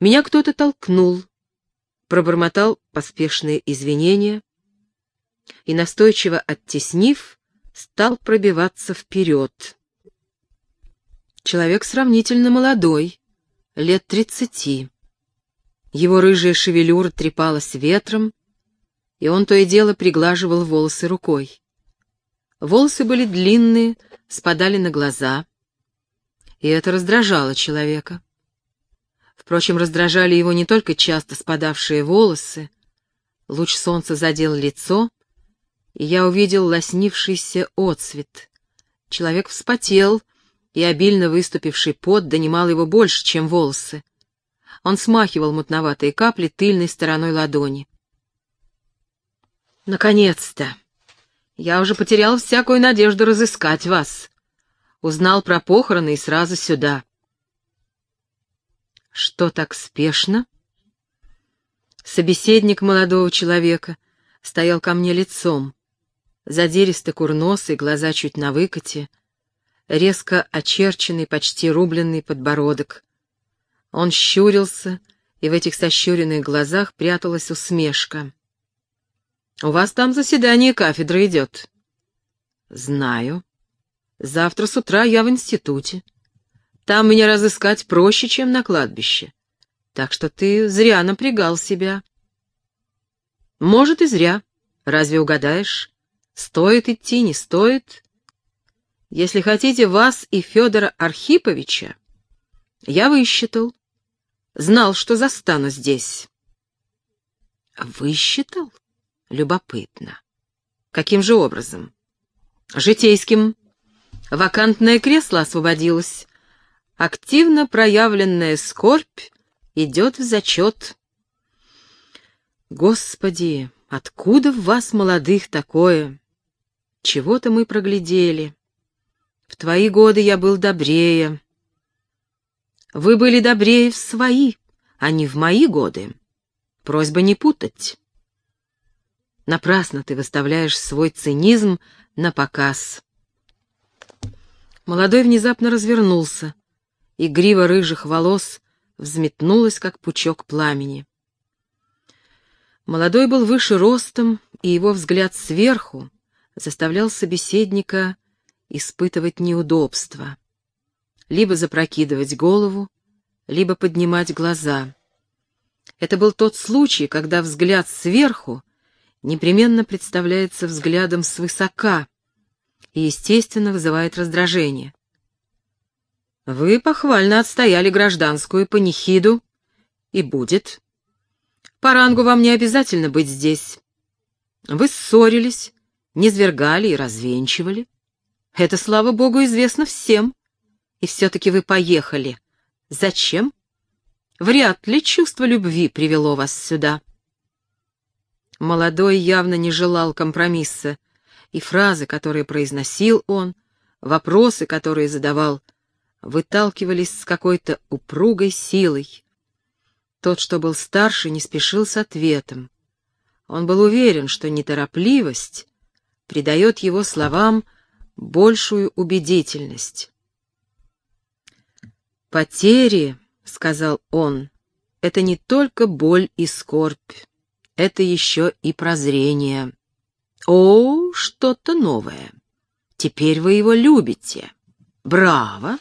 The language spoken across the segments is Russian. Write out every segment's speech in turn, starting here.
Меня кто-то толкнул, пробормотал поспешные извинения и, настойчиво оттеснив, стал пробиваться вперед. Человек сравнительно молодой, лет тридцати. Его рыжая шевелюра трепалась ветром, и он то и дело приглаживал волосы рукой. Волосы были длинные, спадали на глаза, и это раздражало человека. Впрочем, раздражали его не только часто спадавшие волосы. Луч солнца задел лицо, и я увидел лоснившийся отцвет. Человек вспотел, и обильно выступивший пот донимал его больше, чем волосы. Он смахивал мутноватые капли тыльной стороной ладони. «Наконец-то! Я уже потерял всякую надежду разыскать вас. Узнал про похороны и сразу сюда. Что так спешно? Собеседник молодого человека стоял ко мне лицом. Задиристо курносый, глаза чуть на выкате, резко очерченный, почти рубленный подбородок. Он щурился, и в этих сощуренных глазах пряталась усмешка. «У вас там заседание кафедры идет». «Знаю. Завтра с утра я в институте. Там меня разыскать проще, чем на кладбище. Так что ты зря напрягал себя. Может, и зря. Разве угадаешь? Стоит идти, не стоит? Если хотите вас и Федора Архиповича, я высчитал. Знал, что застану здесь. Высчитал? Любопытно. Каким же образом? Житейским. Вакантное кресло освободилось. Активно проявленная скорбь идет в зачет. Господи, откуда в вас, молодых, такое? Чего-то мы проглядели. В твои годы я был добрее. Вы были добрее в свои, а не в мои годы. Просьба не путать. Напрасно ты выставляешь свой цинизм на показ. Молодой внезапно развернулся и грива рыжих волос взметнулась, как пучок пламени. Молодой был выше ростом, и его взгляд сверху заставлял собеседника испытывать неудобство. Либо запрокидывать голову, либо поднимать глаза. Это был тот случай, когда взгляд сверху непременно представляется взглядом свысока и, естественно, вызывает раздражение. Вы похвально отстояли гражданскую панихиду, и будет. По рангу вам не обязательно быть здесь. Вы ссорились, низвергали и развенчивали. Это, слава богу, известно всем. И все-таки вы поехали. Зачем? Вряд ли чувство любви привело вас сюда. Молодой явно не желал компромисса, и фразы, которые произносил он, вопросы, которые задавал, выталкивались с какой-то упругой силой. Тот, что был старше, не спешил с ответом. Он был уверен, что неторопливость придает его словам большую убедительность. «Потери», — сказал он, — «это не только боль и скорбь, это еще и прозрение. О, что-то новое. Теперь вы его любите. Браво!»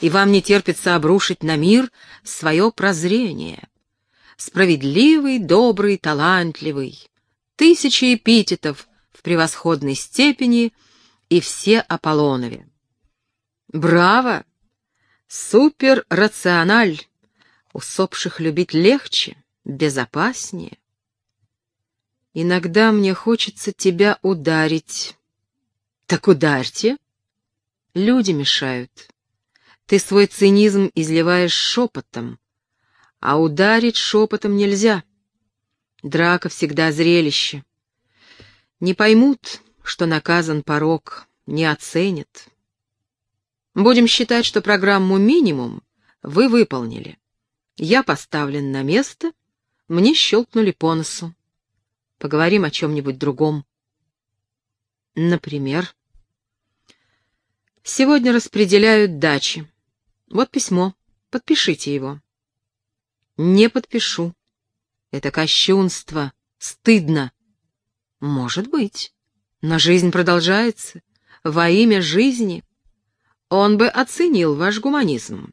И вам не терпится обрушить на мир свое прозрение. Справедливый, добрый, талантливый. Тысячи эпитетов в превосходной степени и все Аполлонове. Браво! Супер-рациональ! Усопших любить легче, безопаснее. Иногда мне хочется тебя ударить. Так ударьте. Люди мешают. Ты свой цинизм изливаешь шепотом, а ударить шепотом нельзя. Драка всегда зрелище. Не поймут, что наказан порог, не оценят. Будем считать, что программу «Минимум» вы выполнили. Я поставлен на место, мне щелкнули по носу. Поговорим о чем-нибудь другом. Например, сегодня распределяют дачи. Вот письмо. Подпишите его. Не подпишу. Это кощунство. Стыдно. Может быть. Но жизнь продолжается. Во имя жизни. Он бы оценил ваш гуманизм.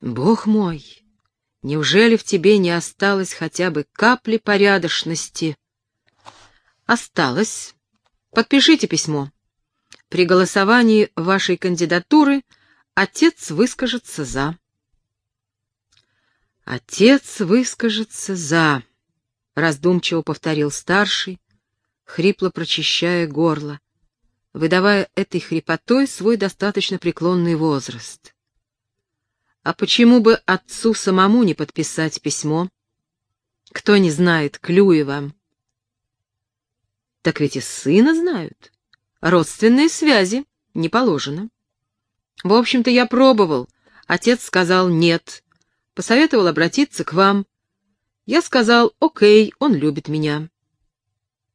Бог мой, неужели в тебе не осталось хотя бы капли порядочности? Осталось. Подпишите письмо. При голосовании вашей кандидатуры отец выскажется «за». Отец выскажется «за», — раздумчиво повторил старший, хрипло прочищая горло, выдавая этой хрипотой свой достаточно преклонный возраст. А почему бы отцу самому не подписать письмо? Кто не знает Клюева? Так ведь и сына знают. Родственные связи не положено. В общем-то, я пробовал. Отец сказал «нет», посоветовал обратиться к вам. Я сказал, окей, он любит меня.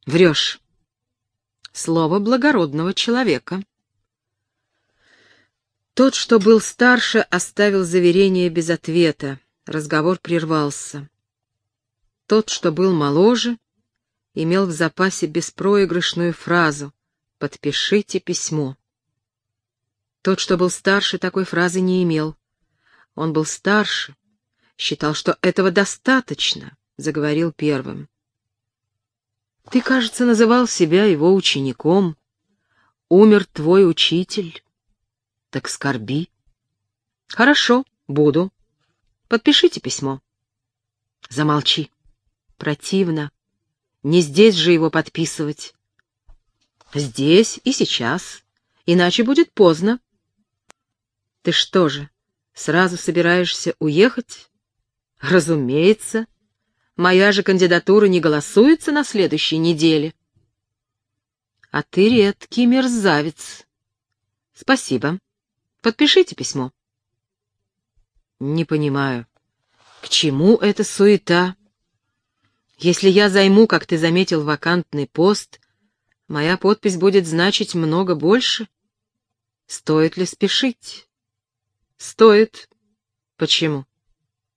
Врешь. Слово благородного человека. Тот, что был старше, оставил заверение без ответа. Разговор прервался. Тот, что был моложе, имел в запасе беспроигрышную фразу «Подпишите письмо». Тот, что был старше, такой фразы не имел. Он был старше, считал, что этого достаточно, — заговорил первым. Ты, кажется, называл себя его учеником. Умер твой учитель. Так скорби. Хорошо, буду. Подпишите письмо. Замолчи. Противно. Не здесь же его подписывать. Здесь и сейчас. Иначе будет поздно. Ты что же, сразу собираешься уехать? Разумеется. Моя же кандидатура не голосуется на следующей неделе. А ты редкий мерзавец. Спасибо. Подпишите письмо. Не понимаю, к чему эта суета? Если я займу, как ты заметил, вакантный пост, моя подпись будет значить много больше. Стоит ли спешить? Стоит. Почему?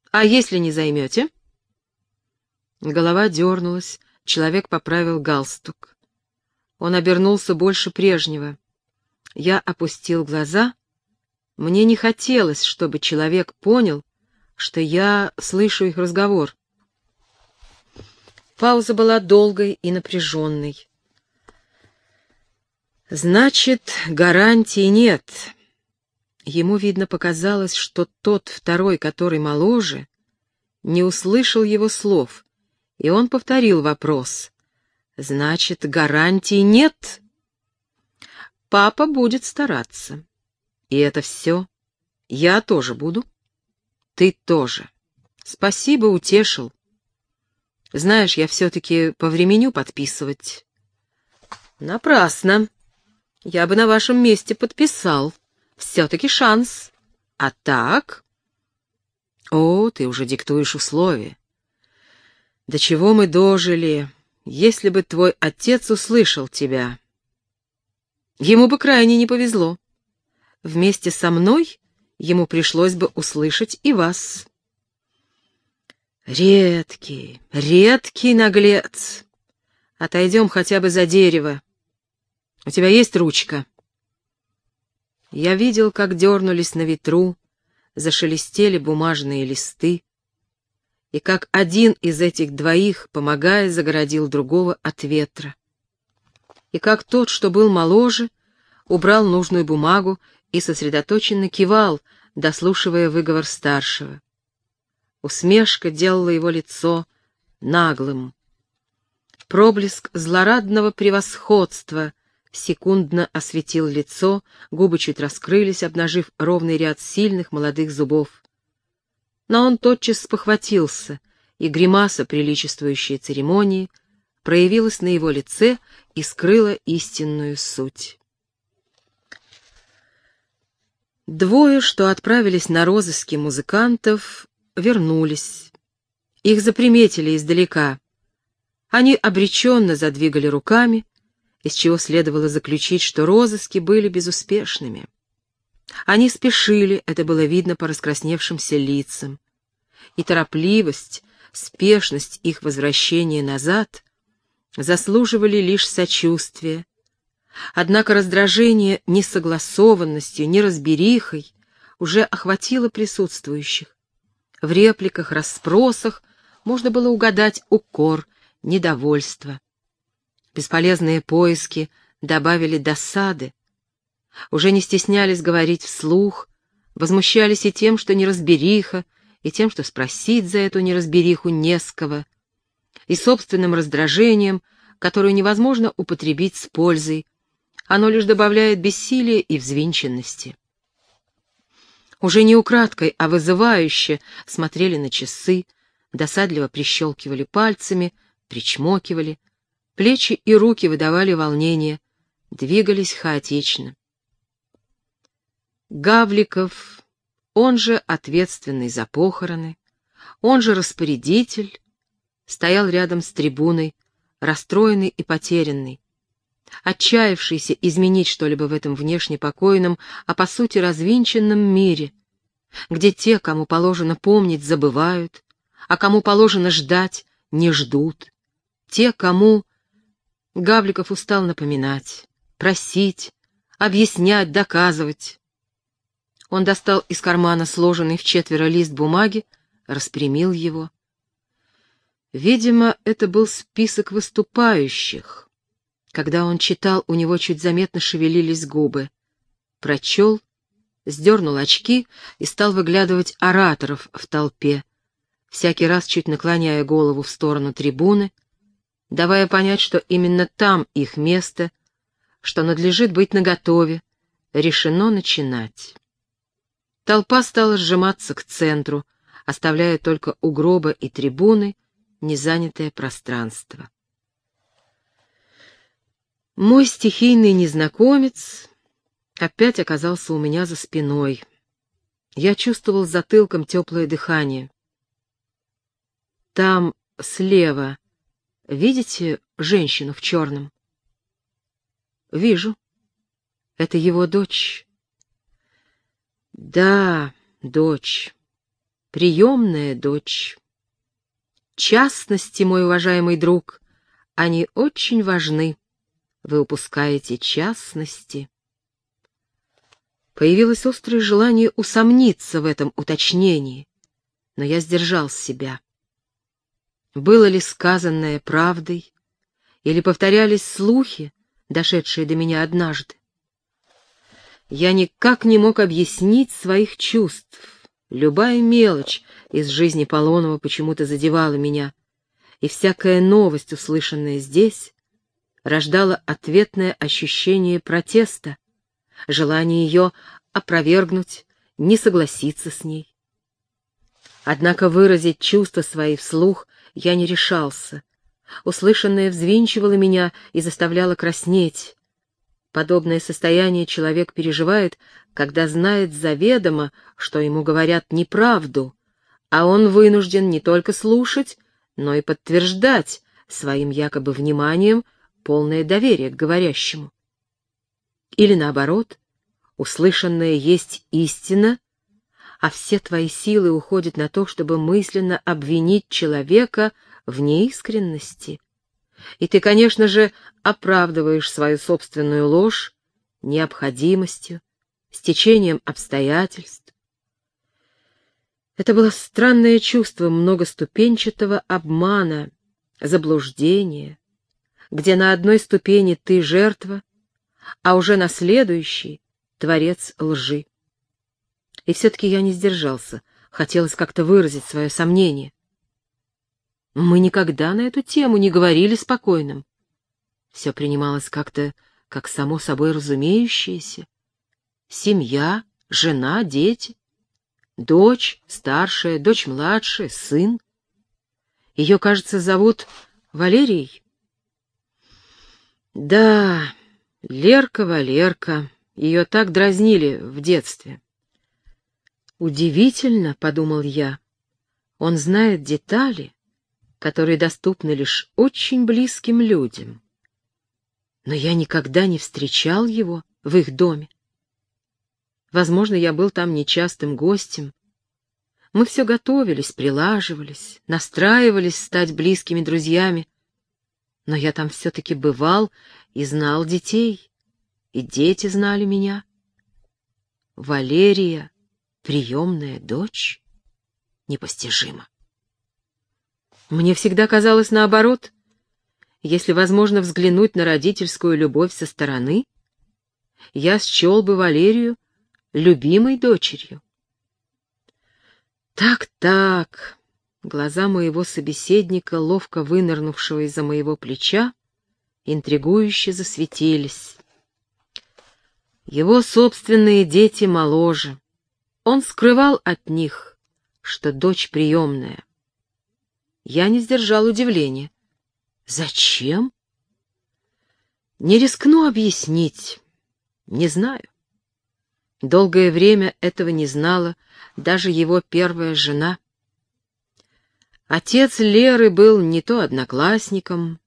А если не займете? Голова дернулась, человек поправил галстук. Он обернулся больше прежнего. Я опустил глаза. Мне не хотелось, чтобы человек понял, что я слышу их разговор. Пауза была долгой и напряженной. «Значит, гарантии нет», Ему, видно, показалось, что тот второй, который моложе, не услышал его слов, и он повторил вопрос. «Значит, гарантий нет?» «Папа будет стараться. И это все. Я тоже буду. Ты тоже. Спасибо, утешил. Знаешь, я все-таки по времени подписывать». «Напрасно. Я бы на вашем месте подписал». Все-таки шанс. А так... О, ты уже диктуешь условия. До чего мы дожили, если бы твой отец услышал тебя? Ему бы крайне не повезло. Вместе со мной ему пришлось бы услышать и вас. Редкий, редкий наглец. Отойдем хотя бы за дерево. У тебя есть ручка? Я видел, как дернулись на ветру, зашелестели бумажные листы, и как один из этих двоих, помогая, загородил другого от ветра. И как тот, что был моложе, убрал нужную бумагу и сосредоточенно кивал, дослушивая выговор старшего. Усмешка делала его лицо наглым. Проблеск злорадного превосходства — секундно осветил лицо, губы чуть раскрылись, обнажив ровный ряд сильных молодых зубов. Но он тотчас спохватился, и гримаса, приличествующая церемонии, проявилась на его лице и скрыла истинную суть. Двое, что отправились на розыски музыкантов, вернулись. Их заприметили издалека. Они обреченно задвигали руками, из чего следовало заключить, что розыски были безуспешными. Они спешили, это было видно по раскрасневшимся лицам. и торопливость, спешность их возвращения назад заслуживали лишь сочувствия. Однако раздражение несогласованностью, неразберихой уже охватило присутствующих. В репликах, расспросах можно было угадать укор, недовольство. Бесполезные поиски добавили досады. Уже не стеснялись говорить вслух, возмущались и тем, что неразбериха, и тем, что спросить за эту неразбериху не с кого, и собственным раздражением, которое невозможно употребить с пользой, оно лишь добавляет бессилия и взвинченности. Уже не украдкой, а вызывающе смотрели на часы, досадливо прищелкивали пальцами, причмокивали, плечи и руки выдавали волнение, двигались хаотично. Гавликов, он же ответственный за похороны, он же распорядитель, стоял рядом с трибуной, расстроенный и потерянный, отчаявшийся изменить что-либо в этом внешне покойном, а по сути развинченном мире, где те, кому положено помнить, забывают, а кому положено ждать, не ждут, те, кому... Гавликов устал напоминать, просить, объяснять, доказывать. Он достал из кармана сложенный в четверо лист бумаги, распрямил его. Видимо, это был список выступающих. Когда он читал, у него чуть заметно шевелились губы. Прочел, сдернул очки и стал выглядывать ораторов в толпе, всякий раз чуть наклоняя голову в сторону трибуны, давая понять, что именно там их место, что надлежит быть наготове, решено начинать. Толпа стала сжиматься к центру, оставляя только у гроба и трибуны незанятое пространство. Мой стихийный незнакомец опять оказался у меня за спиной. Я чувствовал затылком теплое дыхание. Там, слева, видите женщину в черном? Вижу. Это его дочь. Да, дочь. Приемная дочь. Частности, мой уважаемый друг, они очень важны. Вы упускаете частности. Появилось острое желание усомниться в этом уточнении, но я сдержал себя. Было ли сказанное правдой, или повторялись слухи, дошедшие до меня однажды? Я никак не мог объяснить своих чувств. Любая мелочь из жизни Полонова почему-то задевала меня, и всякая новость, услышанная здесь, рождала ответное ощущение протеста, желание ее опровергнуть, не согласиться с ней. Однако выразить чувства свои вслух я не решался. Услышанное взвинчивало меня и заставляло краснеть. Подобное состояние человек переживает, когда знает заведомо, что ему говорят неправду, а он вынужден не только слушать, но и подтверждать своим якобы вниманием полное доверие к говорящему. Или наоборот, услышанное есть истина, а все твои силы уходят на то, чтобы мысленно обвинить человека в неискренности, и ты, конечно же, оправдываешь свою собственную ложь необходимостью, стечением обстоятельств. Это было странное чувство многоступенчатого обмана, заблуждения, где на одной ступени ты жертва, а уже на следующей — творец лжи. И все-таки я не сдержался, хотелось как-то выразить свое сомнение. Мы никогда на эту тему не говорили спокойным. Все принималось как-то как само собой разумеющееся. Семья, жена, дети, дочь старшая, дочь младшая, сын. Ее, кажется, зовут Валерией. Да, Лерка, Валерка, ее так дразнили в детстве. Удивительно, — подумал я, — он знает детали, которые доступны лишь очень близким людям. Но я никогда не встречал его в их доме. Возможно, я был там нечастым гостем, Мы все готовились, прилаживались, настраивались стать близкими друзьями. Но я там все-таки бывал и знал детей, и дети знали меня. Валерия, приемная дочь, непостижимо. Мне всегда казалось наоборот. Если возможно взглянуть на родительскую любовь со стороны, я счел бы Валерию любимой дочерью. Так-так, глаза моего собеседника, ловко вынырнувшего из-за моего плеча, интригующе засветились. Его собственные дети моложе. Он скрывал от них, что дочь приемная. Я не сдержал удивления. Зачем? Не рискну объяснить. Не знаю. Долгое время этого не знала даже его первая жена. Отец Леры был не то одноклассником,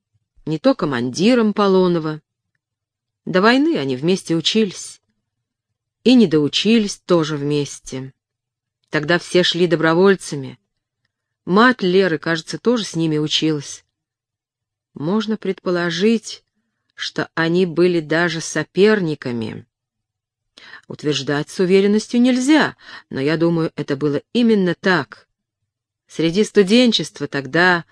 не то командиром Полонова. До войны они вместе учились. И не доучились тоже вместе. Тогда все шли добровольцами. Мать Леры, кажется, тоже с ними училась. Можно предположить, что они были даже соперниками. Утверждать с уверенностью нельзя, но я думаю, это было именно так. Среди студенчества тогда,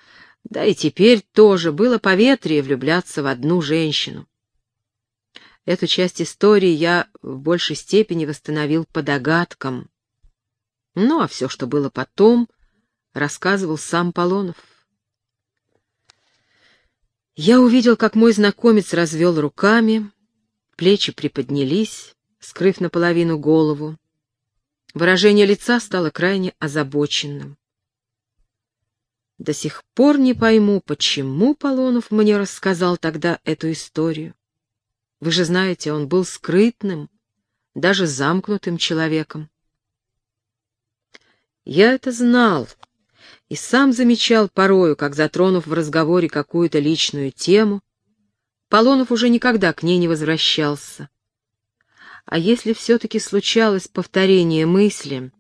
да и теперь тоже, было поветрие влюбляться в одну женщину. Эту часть истории я в большей степени восстановил по догадкам. Ну, а все, что было потом, рассказывал сам Полонов. Я увидел, как мой знакомец развел руками, плечи приподнялись, скрыв наполовину голову. Выражение лица стало крайне озабоченным. До сих пор не пойму, почему Полонов мне рассказал тогда эту историю. Вы же знаете, он был скрытным, даже замкнутым человеком. Я это знал и сам замечал порою, как, затронув в разговоре какую-то личную тему, Полонов уже никогда к ней не возвращался. А если все-таки случалось повторение мысли,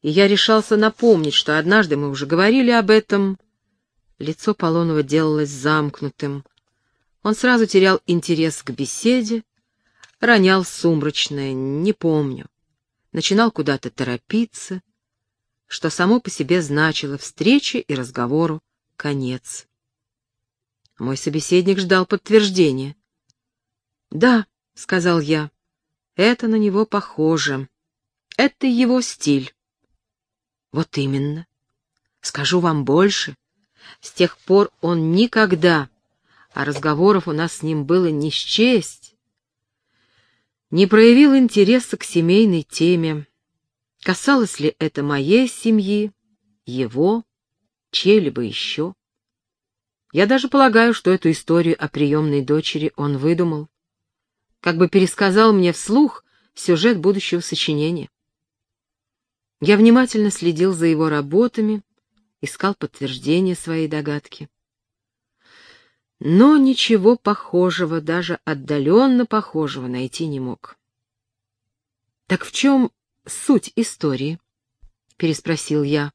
и я решался напомнить, что однажды мы уже говорили об этом, лицо Полонова делалось замкнутым. Он сразу терял интерес к беседе, ронял сумрачное «не помню», начинал куда-то торопиться, что само по себе значило встрече и разговору конец. Мой собеседник ждал подтверждения. «Да», — сказал я, это на него похоже. Это его стиль. Вот именно. Скажу вам больше. С тех пор он никогда, а разговоров у нас с ним было не счесть, не проявил интереса к семейной теме. Касалось ли это моей семьи, его, чьей-либо еще? Я даже полагаю, что эту историю о приемной дочери он выдумал как бы пересказал мне вслух сюжет будущего сочинения. Я внимательно следил за его работами, искал подтверждение своей догадки. Но ничего похожего, даже отдаленно похожего, найти не мог. «Так в чем суть истории?» — переспросил я.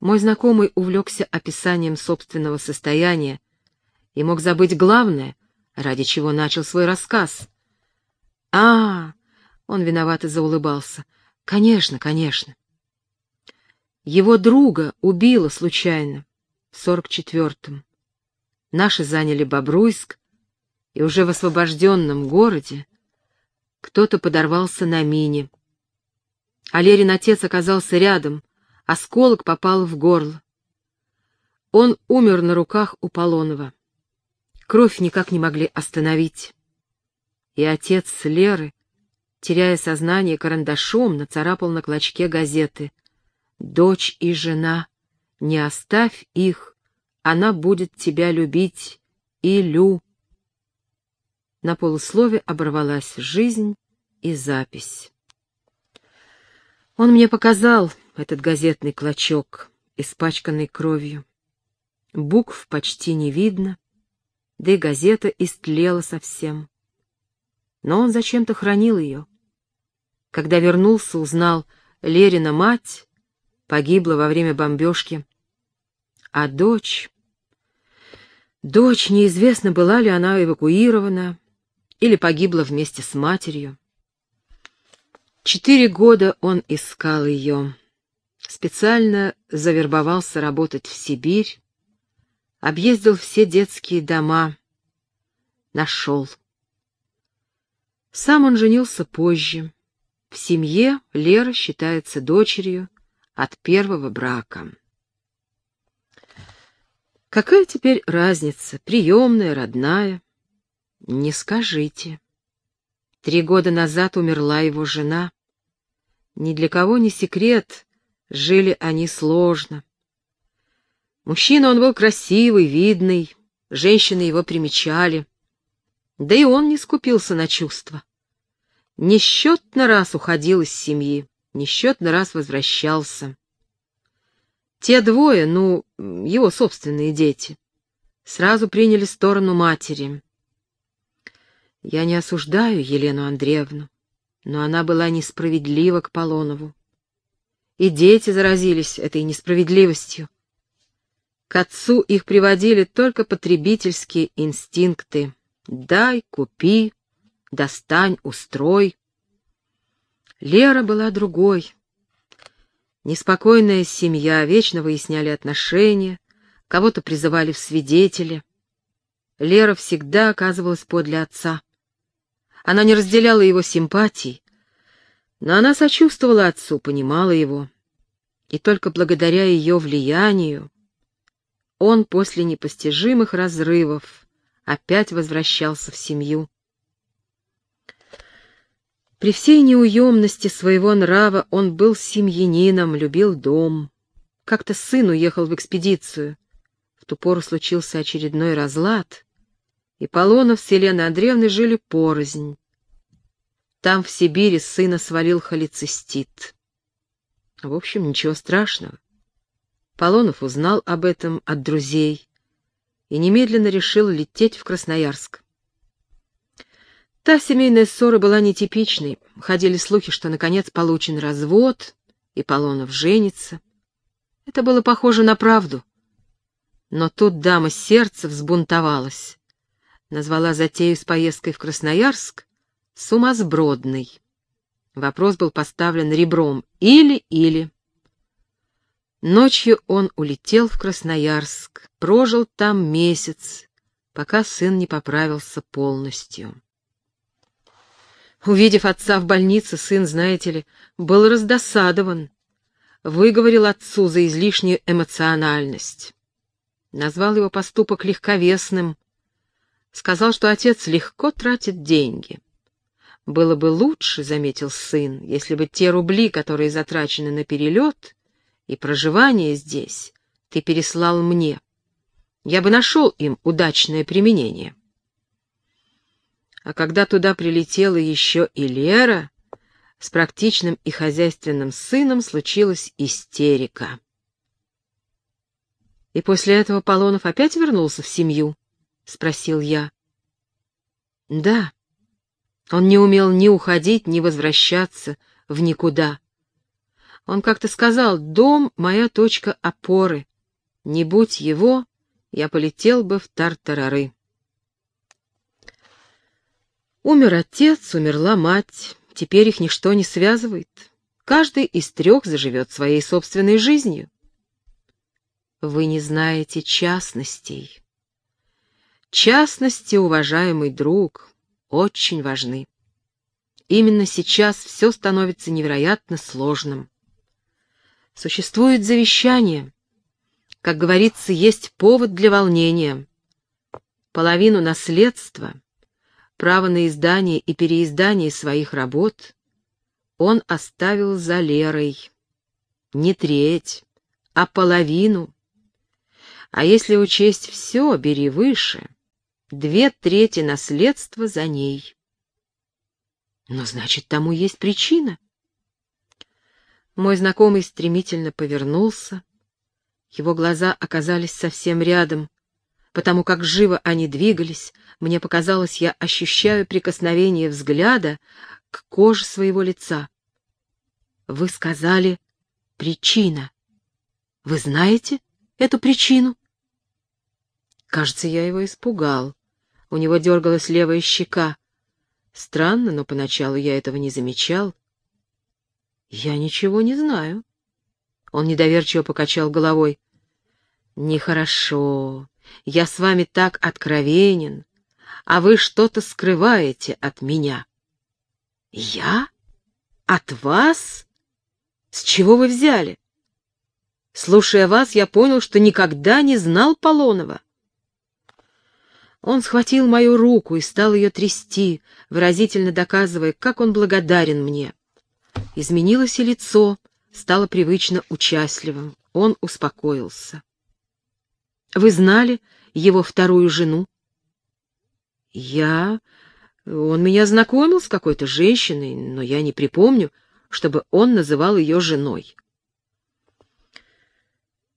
Мой знакомый увлекся описанием собственного состояния и мог забыть главное — ради чего начал свой рассказ. А, он виновато заулыбался. Конечно, конечно. Его друга убило случайно в сорок четвертом. Наши заняли Бобруйск, и уже в освобожденном городе кто-то подорвался на мине. Алерин отец оказался рядом, осколок попал в горло. Он умер на руках у Полонова. Кровь никак не могли остановить. И отец Леры, теряя сознание, карандашом нацарапал на клочке газеты «Дочь и жена, не оставь их, она будет тебя любить, Илю». На полуслове оборвалась жизнь и запись. Он мне показал этот газетный клочок, испачканный кровью. Букв почти не видно, да и газета истлела совсем. Но он зачем-то хранил ее. Когда вернулся, узнал, Лерина мать погибла во время бомбежки. А дочь... Дочь, неизвестно, была ли она эвакуирована или погибла вместе с матерью. Четыре года он искал ее. Специально завербовался работать в Сибирь, объездил все детские дома, нашел. Сам он женился позже. В семье Лера считается дочерью от первого брака. Какая теперь разница, приемная, родная? Не скажите. Три года назад умерла его жена. Ни для кого не секрет, жили они сложно. Мужчина он был красивый, видный, женщины его примечали. Да и он не скупился на чувства. Несчетно раз уходил из семьи, несчетно раз возвращался. Те двое, ну, его собственные дети, сразу приняли сторону матери. Я не осуждаю Елену Андреевну, но она была несправедлива к Полонову. И дети заразились этой несправедливостью. К отцу их приводили только потребительские инстинкты. Дай, купи, достань, устрой. Лера была другой. Неспокойная семья, вечно выясняли отношения, кого-то призывали в свидетели. Лера всегда оказывалась подле отца. Она не разделяла его симпатий, но она сочувствовала отцу, понимала его. И только благодаря ее влиянию он после непостижимых разрывов опять возвращался в семью. При всей неуемности своего нрава он был семьянином, любил дом. Как-то сын уехал в экспедицию. В ту пору случился очередной разлад, и Полонов с Еленой Андреевной жили порознь. Там, в Сибири, сына свалил холецистит. В общем, ничего страшного. Полонов узнал об этом от друзей и немедленно решил лететь в Красноярск. Та семейная ссора была нетипичной. Ходили слухи, что наконец получен развод, и Полонов женится. Это было похоже на правду. Но тут дама сердца взбунтовалась. Назвала затею с поездкой в Красноярск сумасбродной. Вопрос был поставлен ребром «или-или». Ночью он улетел в Красноярск, прожил там месяц, пока сын не поправился полностью. Увидев отца в больнице, сын, знаете ли, был раздосадован. Выговорил отцу за излишнюю эмоциональность. Назвал его поступок легковесным. Сказал, что отец легко тратит деньги. Было бы лучше, — заметил сын, — если бы те рубли, которые затрачены на перелет и проживание здесь, ты переслал мне. Я бы нашел им удачное применение. А когда туда прилетела еще и Лера, с практичным и хозяйственным сыном случилась истерика. «И после этого Полонов опять вернулся в семью?» — спросил я. «Да. Он не умел ни уходить, ни возвращаться в никуда. Он как-то сказал, дом — моя точка опоры. Не будь его, я полетел бы в тартарары. Умер отец, умерла мать, теперь их ничто не связывает. Каждый из трех заживет своей собственной жизнью. Вы не знаете частностей. Частности, уважаемый друг, очень важны. Именно сейчас все становится невероятно сложным. Существует завещание. Как говорится, есть повод для волнения. Половину наследства — Право на издание и переиздание своих работ он оставил за Лерой. Не треть, а половину. А если учесть все, бери выше. Две трети наследства за ней. Но значит, тому есть причина. Мой знакомый стремительно повернулся. Его глаза оказались совсем рядом, потому как живо они двигались, мне показалось, я ощущаю прикосновение взгляда к коже своего лица. Вы сказали «причина». Вы знаете эту причину? Кажется, я его испугал. У него дергалась левая щека. Странно, но поначалу я этого не замечал. Я ничего не знаю. Он недоверчиво покачал головой. Нехорошо. Я с вами так откровенен, а вы что-то скрываете от меня. Я? От вас? С чего вы взяли? Слушая вас, я понял, что никогда не знал Полонова. Он схватил мою руку и стал ее трясти, выразительно доказывая, как он благодарен мне. Изменилось и лицо, стало привычно участливым. Он успокоился. «Вы знали его вторую жену?» «Я... Он меня знакомил с какой-то женщиной, но я не припомню, чтобы он называл ее женой».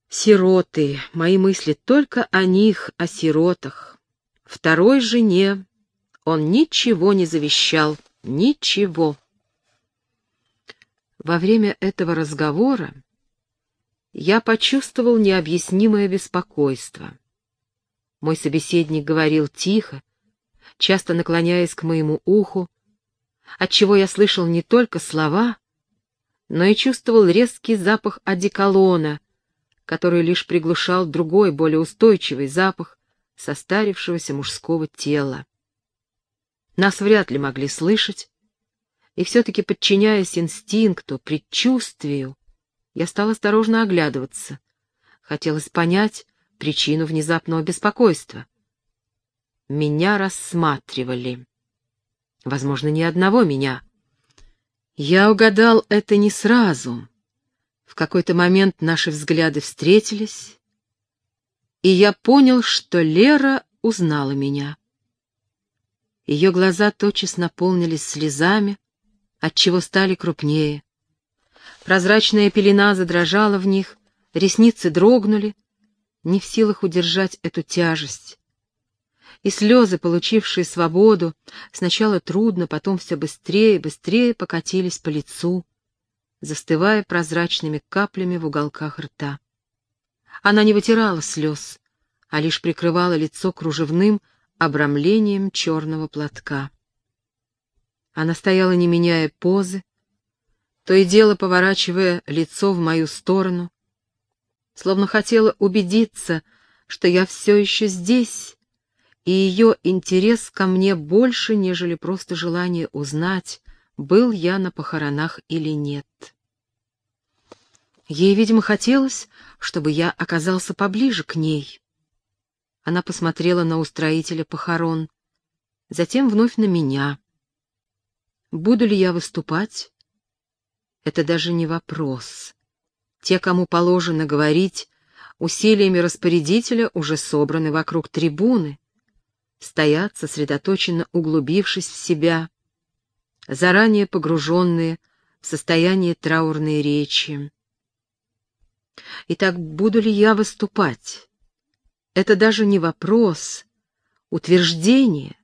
Сироты, мои мысли только о них, о сиротах. Второй жене он ничего не завещал, ничего. Во время этого разговора я почувствовал необъяснимое беспокойство. Мой собеседник говорил тихо, часто наклоняясь к моему уху, отчего я слышал не только слова, но и чувствовал резкий запах одеколона, который лишь приглушал другой, более устойчивый запах состарившегося мужского тела. Нас вряд ли могли слышать, и все-таки, подчиняясь инстинкту, предчувствию, я стал осторожно оглядываться. Хотелось понять причину внезапного беспокойства. Меня рассматривали. Возможно, ни одного меня. Я угадал это не сразу. В какой-то момент наши взгляды встретились, и я понял, что Лера узнала меня. Ее глаза тотчас наполнились слезами, отчего стали крупнее. Прозрачная пелена задрожала в них, ресницы дрогнули, не в силах удержать эту тяжесть. И слезы, получившие свободу, сначала трудно, потом все быстрее и быстрее покатились по лицу, застывая прозрачными каплями в уголках рта. Она не вытирала слез, а лишь прикрывала лицо кружевным обрамлением черного платка. Она стояла, не меняя позы, то и дело поворачивая лицо в мою сторону, словно хотела убедиться, что я все еще здесь, и ее интерес ко мне больше, нежели просто желание узнать, был я на похоронах или нет. Ей, видимо, хотелось, чтобы я оказался поближе к ней. Она посмотрела на устроителя похорон, затем вновь на меня. Буду ли я выступать? Это даже не вопрос. Те, кому положено говорить, усилиями распорядителя уже собраны вокруг трибуны, стоят, сосредоточенно углубившись в себя, заранее погруженные в состояние траурной речи. Итак, буду ли я выступать? Это даже не вопрос, утверждение.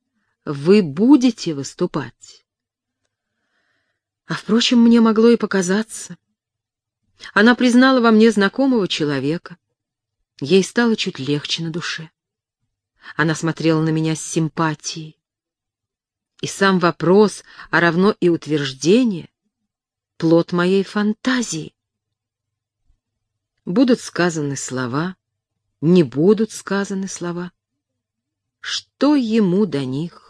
Вы будете выступать. А, впрочем, мне могло и показаться. Она признала во мне знакомого человека. Ей стало чуть легче на душе. Она смотрела на меня с симпатией. И сам вопрос, а равно и утверждение — плод моей фантазии. Будут сказаны слова, не будут сказаны слова. Что ему до них?